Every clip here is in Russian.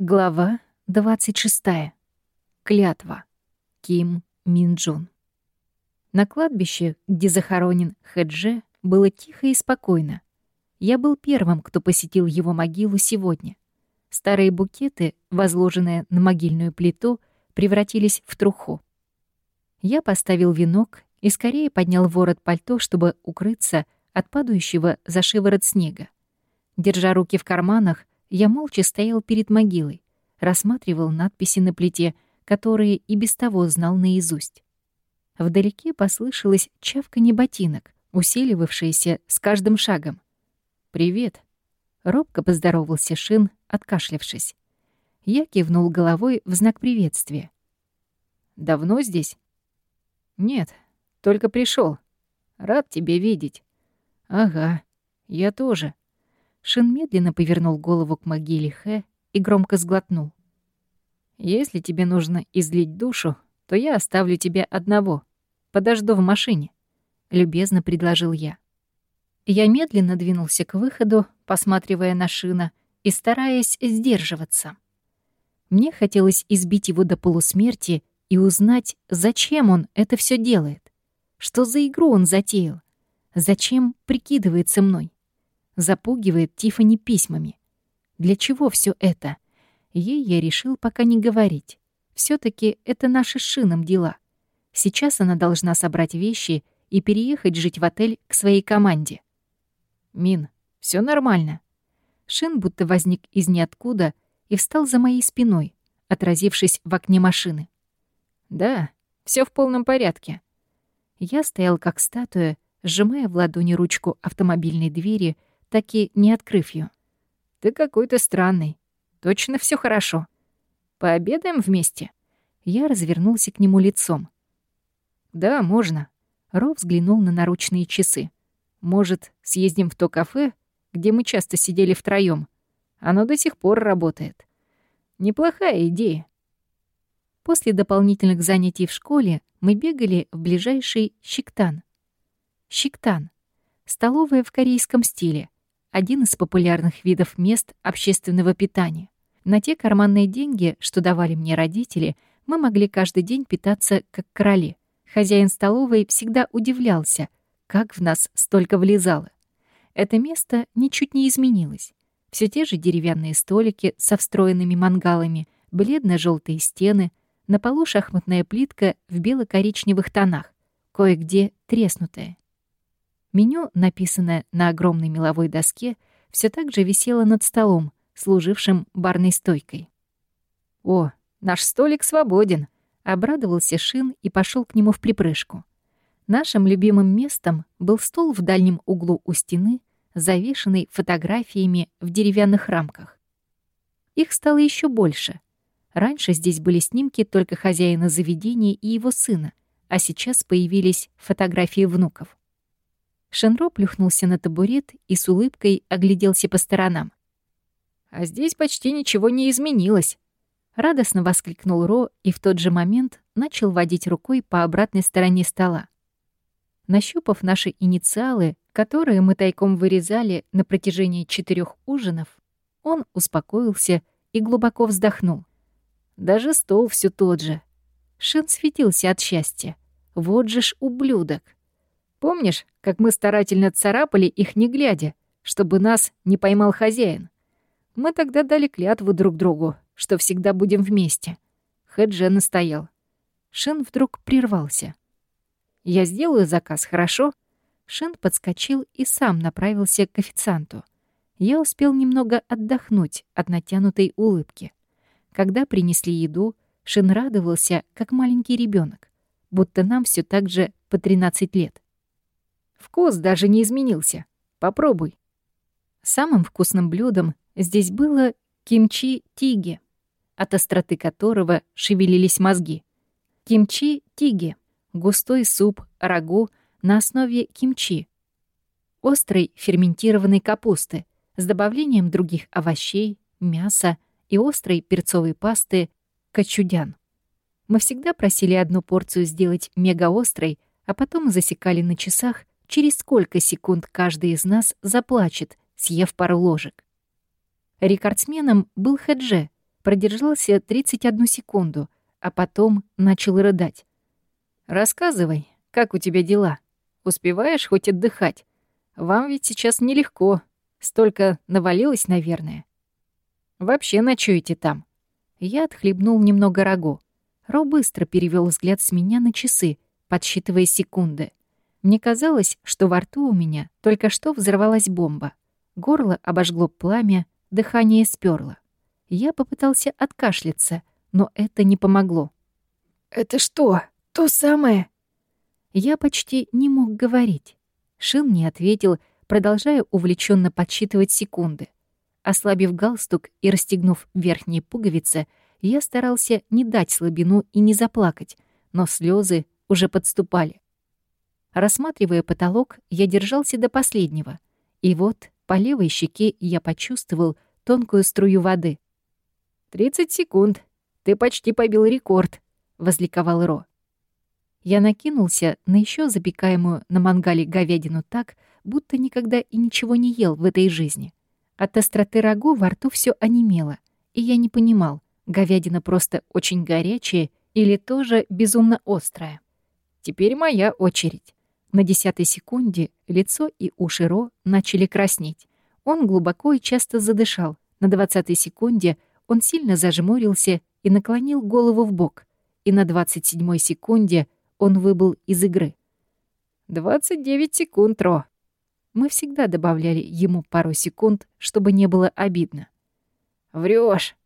Глава 26. Клятва. Ким Минджун. На кладбище, где захоронен Хэдже, было тихо и спокойно. Я был первым, кто посетил его могилу сегодня. Старые букеты, возложенные на могильную плиту, превратились в труху. Я поставил венок и скорее поднял ворот пальто, чтобы укрыться от падающего за шиворот снега. Держа руки в карманах, я молча стоял перед могилой, рассматривал надписи на плите, которые и без того знал наизусть. Вдалеке послышалось чавканье ботинок, усиливавшееся с каждым шагом. «Привет!» — робко поздоровался Шин, откашлявшись. Я кивнул головой в знак приветствия. «Давно здесь?» «Нет, только пришел. Рад тебя видеть». «Ага, я тоже». Шин медленно повернул голову к могиле Хэ и громко сглотнул. «Если тебе нужно излить душу, то я оставлю тебя одного. Подожду в машине», — любезно предложил я. Я медленно двинулся к выходу, посматривая на Шина и стараясь сдерживаться. Мне хотелось избить его до полусмерти и узнать, зачем он это все делает. Что за игру он затеял? Зачем прикидывается мной? Запугивает Тифани письмами. Для чего все это? Ей я решил пока не говорить. все таки это наши с дела. Сейчас она должна собрать вещи и переехать жить в отель к своей команде. «Мин, все нормально». Шин будто возник из ниоткуда и встал за моей спиной, отразившись в окне машины. «Да, все в полном порядке». Я стоял как статуя, сжимая в ладони ручку автомобильной двери так и не открыв ее. «Ты какой-то странный. Точно все хорошо. Пообедаем вместе?» Я развернулся к нему лицом. «Да, можно». Ро взглянул на наручные часы. «Может, съездим в то кафе, где мы часто сидели втроем? Оно до сих пор работает. Неплохая идея». После дополнительных занятий в школе мы бегали в ближайший Щиктан. Щиктан — столовая в корейском стиле — один из популярных видов мест общественного питания. На те карманные деньги, что давали мне родители, мы могли каждый день питаться как короли. Хозяин столовой всегда удивлялся, как в нас столько влезало. Это место ничуть не изменилось. Все те же деревянные столики со встроенными мангалами, бледно-желтые стены, на полу шахматная плитка в бело-коричневых тонах, кое-где треснутая. Меню, написанное на огромной меловой доске, все так же висело над столом, служившим барной стойкой. «О, наш столик свободен!» — обрадовался Шин и пошел к нему в припрыжку. Нашим любимым местом был стол в дальнем углу у стены, завешенный фотографиями в деревянных рамках. Их стало еще больше. Раньше здесь были снимки только хозяина заведения и его сына, а сейчас появились фотографии внуков. Шенро плюхнулся на табурет и с улыбкой огляделся по сторонам. «А здесь почти ничего не изменилось», — радостно воскликнул Ро и в тот же момент начал водить рукой по обратной стороне стола. Нащупав наши инициалы, которые мы тайком вырезали на протяжении четырех ужинов, он успокоился и глубоко вздохнул. Даже стол все тот же. Шин светился от счастья. Вот же ж ублюдок. Помнишь, как мы старательно царапали их не глядя, чтобы нас не поймал хозяин? Мы тогда дали клятву друг другу, что всегда будем вместе. Хэджи настоял. Шин вдруг прервался. «Я сделаю заказ, хорошо?» Шин подскочил и сам направился к официанту. Я успел немного отдохнуть от натянутой улыбки. Когда принесли еду, Шин радовался, как маленький ребенок, будто нам все так же по 13 лет. Вкус даже не изменился. Попробуй. Самым вкусным блюдом здесь было кимчи-тиги, от остроты которого шевелились мозги. Кимчи-тиги — густой суп, рагу на основе кимчи, острой ферментированной капусты с добавлением других овощей, мяса и острой перцовой пасты качудян. Мы всегда просили одну порцию сделать мегаострой, а потом засекали на часах, через сколько секунд каждый из нас заплачет, съев пару ложек. Рекордсменом был Хедже, продержался 31 секунду, а потом начал рыдать. «Рассказывай, как у тебя дела? Успеваешь хоть отдыхать? Вам ведь сейчас нелегко. Столько навалилось, наверное. Вообще ночуете там». Я отхлебнул немного рагу. Ро быстро перевел взгляд с меня на часы, подсчитывая секунды. Мне казалось, что во рту у меня только что взорвалась бомба. Горло обожгло пламя, дыхание сперло. Я попытался откашляться, но это не помогло. «Это что, то самое?» Я почти не мог говорить. Шин не ответил, продолжая увлеченно подсчитывать секунды. Ослабив галстук и расстегнув верхние пуговицы, я старался не дать слабину и не заплакать, но слезы уже подступали. Рассматривая потолок, я держался до последнего. И вот по левой щеке я почувствовал тонкую струю воды. «Тридцать секунд. Ты почти побил рекорд», — возликовал Ро. Я накинулся на еще запекаемую на мангале говядину так, будто никогда и ничего не ел в этой жизни. От остроты рагу во рту все онемело, и я не понимал, говядина просто очень горячая или тоже безумно острая. Теперь моя очередь. На десятой секунде лицо и уши Ро начали краснеть. Он глубоко и часто задышал. На двадцатой секунде он сильно зажмурился и наклонил голову в бок. И на двадцать седьмой секунде он выбыл из игры. «Двадцать девять секунд, Ро». Мы всегда добавляли ему пару секунд, чтобы не было обидно. Врешь.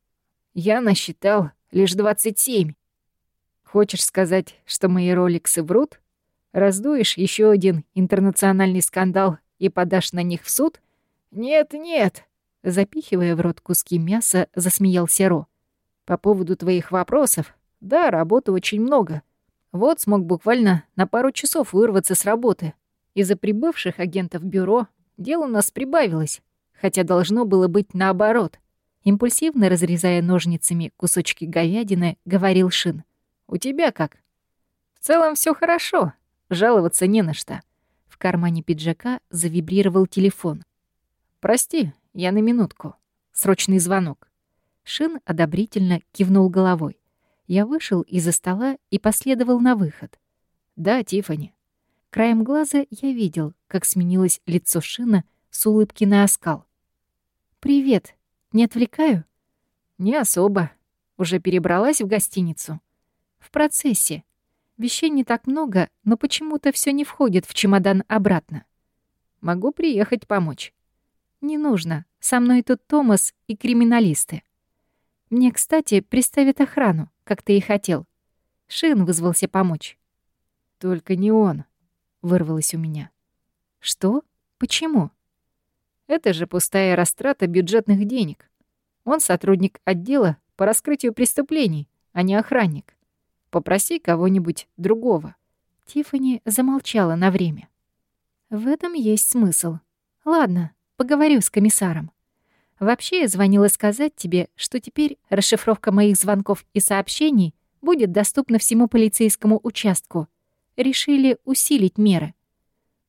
Я насчитал лишь двадцать семь. Хочешь сказать, что мои роликсы врут? Раздуешь еще один интернациональный скандал и подашь на них в суд? Нет, нет. Запихивая в рот куски мяса, засмеялся Ро. По поводу твоих вопросов, да, работы очень много. Вот смог буквально на пару часов вырваться с работы. Из-за прибывших агентов бюро дело у нас прибавилось, хотя должно было быть наоборот. Импульсивно разрезая ножницами кусочки говядины, говорил Шин. «У тебя как?» «В целом все хорошо. Жаловаться не на что. В кармане пиджака завибрировал телефон. «Прости, я на минутку. Срочный звонок». Шин одобрительно кивнул головой. Я вышел из-за стола и последовал на выход. «Да, Тифани. Краем глаза я видел, как сменилось лицо Шина с улыбки на оскал. «Привет. Не отвлекаю?» «Не особо. Уже перебралась в гостиницу?» «В процессе. Вещей не так много, но почему-то все не входит в чемодан обратно. Могу приехать помочь. Не нужно. Со мной тут Томас и криминалисты. Мне, кстати, приставят охрану, как ты и хотел. Шин вызвался помочь. Только не он, вырвалось у меня. Что? Почему? Это же пустая растрата бюджетных денег. Он сотрудник отдела по раскрытию преступлений, а не охранник. Попроси кого-нибудь другого». Тифани замолчала на время. «В этом есть смысл. Ладно, поговорю с комиссаром. Вообще, я звонила сказать тебе, что теперь расшифровка моих звонков и сообщений будет доступна всему полицейскому участку. Решили усилить меры.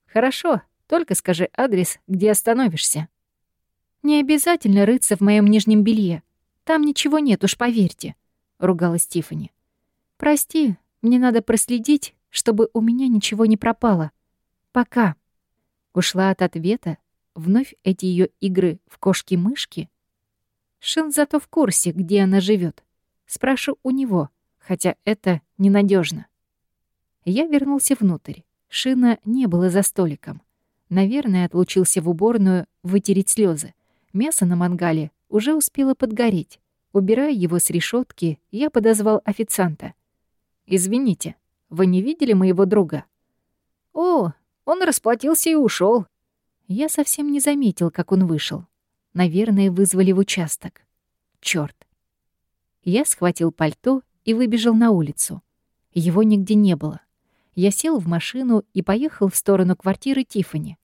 Хорошо, только скажи адрес, где остановишься. Не обязательно рыться в моем нижнем белье. Там ничего нет, уж поверьте, ругалась Тифани. «Прости, мне надо проследить, чтобы у меня ничего не пропало. Пока». Ушла от ответа. Вновь эти ее игры в кошки-мышки. Шин зато в курсе, где она живет. Спрошу у него, хотя это ненадежно. Я вернулся внутрь. Шина не было за столиком. Наверное, отлучился в уборную вытереть слезы. Мясо на мангале уже успело подгореть. Убирая его с решетки, я подозвал официанта. «Извините, вы не видели моего друга?» «О, он расплатился и ушел. Я совсем не заметил, как он вышел. Наверное, вызвали в участок. Чёрт. Я схватил пальто и выбежал на улицу. Его нигде не было. Я сел в машину и поехал в сторону квартиры Тифани.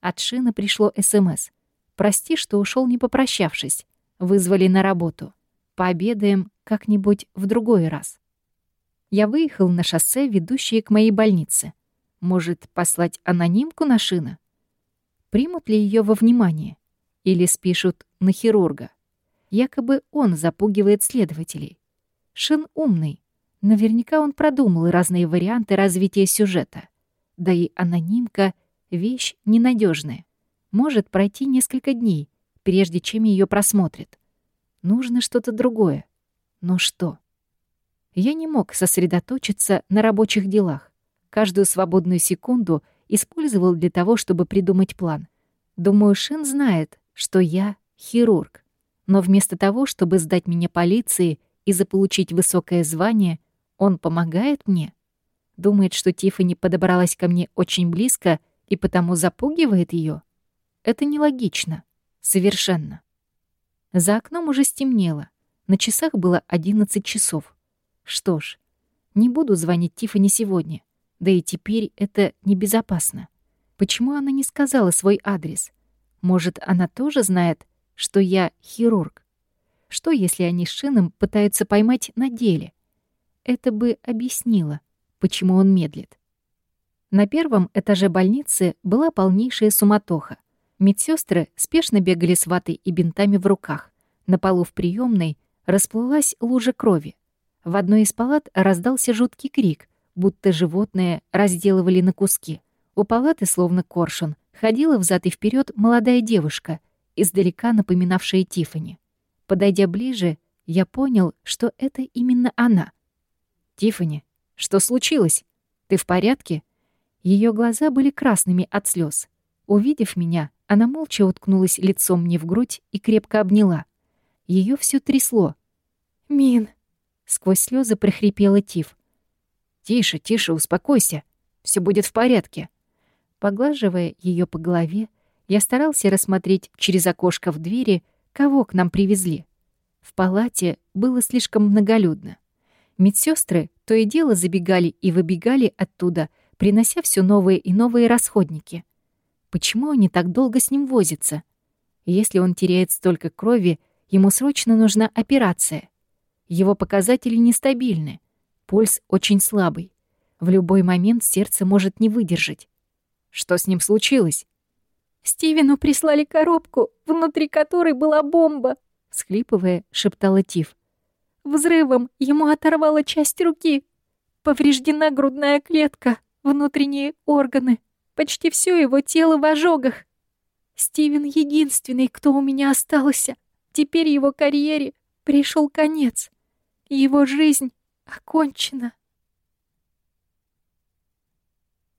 От Шина пришло СМС. «Прости, что ушел не попрощавшись. Вызвали на работу. Пообедаем как-нибудь в другой раз». Я выехал на шоссе, ведущее к моей больнице. Может, послать анонимку на шина? Примут ли ее во внимание? Или спишут на хирурга? Якобы он запугивает следователей. Шин умный. Наверняка он продумал разные варианты развития сюжета. Да и анонимка — вещь ненадежная. Может пройти несколько дней, прежде чем ее просмотрят. Нужно что-то другое. Но что? Я не мог сосредоточиться на рабочих делах. Каждую свободную секунду использовал для того, чтобы придумать план. Думаю, Шин знает, что я хирург. Но вместо того, чтобы сдать меня полиции и заполучить высокое звание, он помогает мне. Думает, что Тиффани подобралась ко мне очень близко и потому запугивает ее. Это нелогично. Совершенно. За окном уже стемнело. На часах было 11 часов. Что ж, не буду звонить Тиффани сегодня. Да и теперь это небезопасно. Почему она не сказала свой адрес? Может, она тоже знает, что я хирург? Что, если они с Шином пытаются поймать на деле? Это бы объяснило, почему он медлит. На первом этаже больницы была полнейшая суматоха. Медсестры спешно бегали с ватой и бинтами в руках. На полу в приемной расплылась лужа крови. В одной из палат раздался жуткий крик, будто животное разделывали на куски. У палаты, словно коршун, ходила взад и вперед молодая девушка, издалека напоминавшая Тифани. Подойдя ближе, я понял, что это именно она. Тифани, что случилось? Ты в порядке?» Ее глаза были красными от слез. Увидев меня, она молча уткнулась лицом мне в грудь и крепко обняла. Ее все трясло. «Мин!» — сквозь слезы прохрипела Тиф. «Тише, тише, успокойся. Все будет в порядке». Поглаживая ее по голове, я старался рассмотреть через окошко в двери, кого к нам привезли. В палате было слишком многолюдно. Медсестры то и дело забегали и выбегали оттуда, принося все новые и новые расходники — Почему они так долго с ним возятся? Если он теряет столько крови, ему срочно нужна операция. Его показатели нестабильны. Пульс очень слабый. В любой момент сердце может не выдержать. Что с ним случилось? Стивену прислали коробку, внутри которой была бомба, всхлипывая, шептала Тиф. Взрывом ему оторвала часть руки. Повреждена грудная клетка, внутренние органы. Почти все его тело в ожогах. Стивен единственный, кто у меня остался. Теперь его карьере пришел конец. Его жизнь окончена.